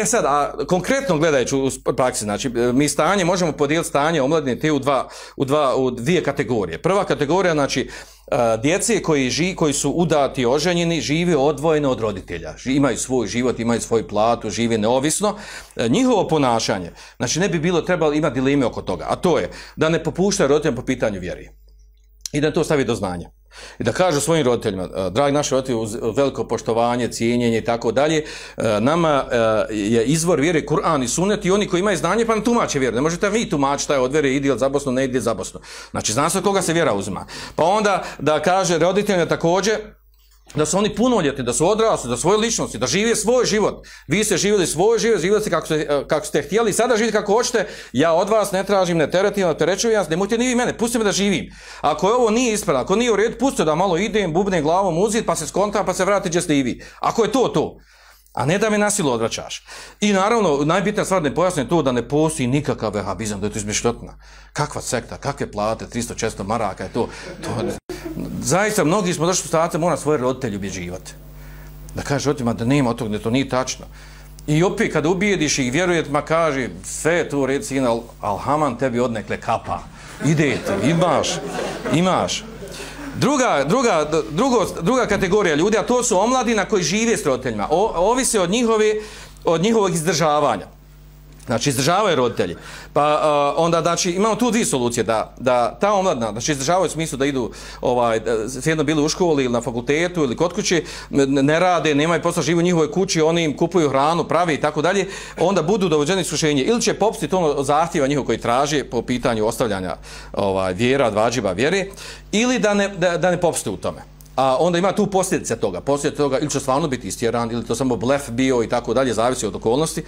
E sad, a konkretno gledajući u praksi, znači mi stanje možemo podijeliti stanje omladine te u, dva, u, dva, u dvije kategorije. Prva kategorija, znači djece koji, ži, koji su udati oženjeni žive odvojeno od roditelja. Imaju svoj život, imaju svoju platu, žive neovisno. E, njihovo ponašanje, znači ne bi bilo trebalo imati dileme oko toga, a to je da ne popuštaju roditeljima po pitanju vjeri. I da to stavi do znanja. I da kažu svojim roditeljima, e, dragi naši roditelji, uz veliko poštovanje, cijenjenje i tako dalje, e, nama je izvor vjere Kur'an i Sunnet i oni koji imaju znanje pa nam tumače vjeru. Ne možete vi tumačiti taj od vjere ide za Bosnu, ne ide za Bosnu. Znači, zna se od koga se vjera uzima. Pa onda da kaže roditeljima također, da su oni punoljetni, da su odrasli, da svoje ličnosti, da žive svoj život. Vi ste živjeli svoj život, živjeli ste kako, ste, kako ste htjeli, sada živite kako hoćete, ja od vas ne tražim, ne teretim, ne terećujem vas, nemojte ni vi mene, pustite me da živim. Ako je ovo nije ispravno, ako nije u redu, pustite da malo idem, bubnem glavom uzit, pa se skontam, pa se vrati gdje ste i vi. Ako je to, to. A ne da me nasilu odvraćaš. I naravno, najbitnija stvar ne pojasne to da ne postoji nikakav vehabizam, da je to izmišljotna. Kakva sekta, kakve plate, 300-400 maraka je to. to zaista, mnogi smo došli u stavate, mora svoje roditelje ubjeđivati. Da kaže roditeljima da nema od toga, da to nije tačno. I opet, kada ubijediš ih, vjerujete, ma kaže, sve je tu red sin, al, alhaman tebi odnekle kapa. Idete, imaš, imaš. Druga, druga, drugo, druga kategorija ljudi, a to su omladina koji žive s roditeljima. O, ovise od, njihove, od njihovog izdržavanja. Znači, izdržavaju roditelji. Pa onda, znači, imamo tu dvije solucije, da, da ta omladna, znači, izdržavaju u smislu da idu, ovaj, jedno bili u školi ili na fakultetu ili kod kuće, ne rade, nemaju posla, žive u njihovoj kući, oni im kupuju hranu, pravi i tako dalje, onda budu dovođeni iskušenje. Ili će popustiti ono zahtjeva njihov koji traže po pitanju ostavljanja ovaj, vjera, dvađiva vjere, ili da ne, da, da ne popustiti u tome a onda ima tu posljedice toga. Posljedice toga ili će stvarno biti istjeran, ili to samo blef bio i tako dalje, zavisi od okolnosti.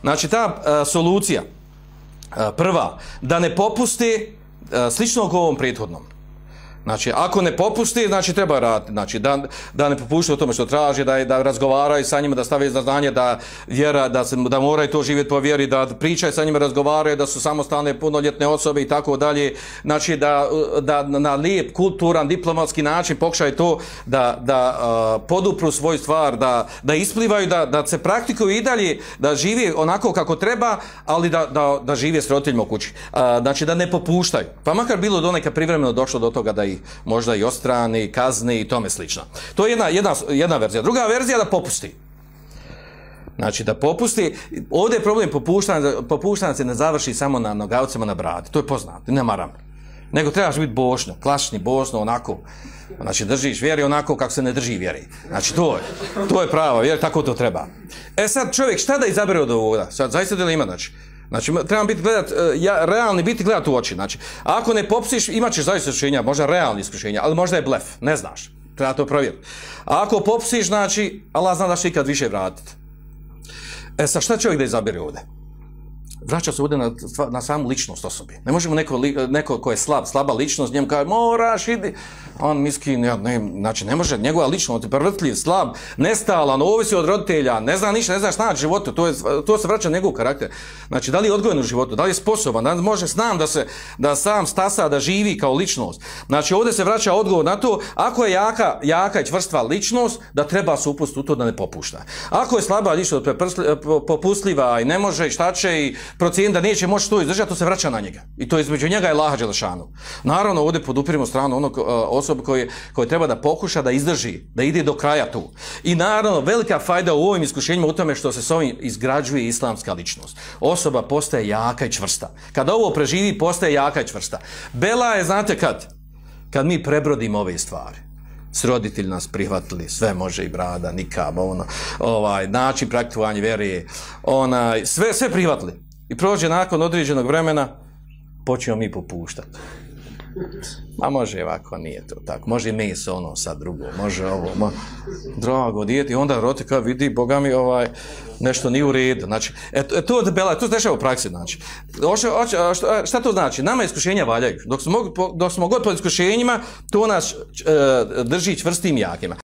Znači, ta solucija, prva, da ne popusti slično ovom prethodnom. Znači, ako ne popusti, znači treba raditi. Znači, da, da ne popušta o tome što traži, da, da razgovaraju sa njima, da stave za znanje, da vjera, da, se, da moraju to živjeti po vjeri, da pričaju sa njima, razgovaraju, da su samostalne punoljetne osobe i tako dalje. Znači, da, da na lijep, kulturan, diplomatski način pokušaju to da, da podupru svoju stvar, da, da isplivaju, da, da se praktikuju i dalje, da živi onako kako treba, ali da, da, da žive s roditeljima u kući. Znači, da ne popuštaju. Pa makar bilo do neka privremeno došlo do toga da možda i ostrani, kazni i tome slično. To je jedna, jedna, jedna verzija. Druga verzija da popusti. Znači da popusti, ovdje je problem popuštanja, popuštanja se ne završi samo na nogavcima na bradi, to je poznato, ne maram. Nego trebaš biti bošno, klasični bošno, onako, znači držiš vjeri onako kako se ne drži vjeri. Znači to je, to je pravo, vjeri, tako to treba. E sad čovjek šta da izabere od ovoga? Sad zaista da li ima, znači, Znači, trebam biti gledat, e, ja, realni biti gledat u oči. Znači, ako ne popsiš, imat ćeš zaista iskušenja, možda realni iskušenja, ali možda je blef, ne znaš. Treba to provjeriti. A ako popsiš, znači, Allah zna da će ikad više vratiti. E, sa šta čovjek da izabere ovdje? vraća se ovdje na, na samu ličnost osobi. Ne možemo neko, neko ko je slab, slaba ličnost, njemu kaže, moraš, idi. On miskin, ja, ne, znači ne može, njegova ličnost, prvrtljiv, slab, nestalan, ovisi od roditelja, ne zna ništa, ne zna šta na životu, to, je, to se vraća njegov karakter. Znači, da li je odgojen u životu, da li je sposoban, da li može znam da se, da sam stasa, da živi kao ličnost. Znači, ovdje se vraća odgovor na to, ako je jaka, jaka i čvrstva ličnost, da treba se upustiti u to da ne popušta. Ako je slaba ličnost, popustljiva i ne može i šta će i procijeniti da neće moći to izdržati, to se vraća na njega. I to između njega je Laha Đelešanu. Naravno, ovdje podupirimo stranu onog uh, osoba koji, koji treba da pokuša da izdrži, da ide do kraja tu. I naravno, velika fajda u ovim iskušenjima u tome što se s ovim izgrađuje islamska ličnost. Osoba postaje jaka i čvrsta. Kad ovo preživi, postaje jaka i čvrsta. Bela je, znate kad? Kad mi prebrodimo ove stvari s roditelji nas prihvatili, sve može i brada, nikab, ono, ovaj, način praktikovanja vjerije, onaj, sve, sve prihvatili. I prođe nakon određenog vremena, počnemo mi popuštati. Ma može ovako, nije to tako. Može meso ono sad drugo, može ovo. Ma, drago, dijeti. Onda roti kao vidi, Boga mi ovaj, nešto nije u redu. Znači, e, e to je bela, to se dešava u praksi. Znači. Oče, oče, šta, šta to znači? Nama iskušenja valjaju. Dok smo, dok smo god pod iskušenjima, to nas e, drži čvrstim jakima.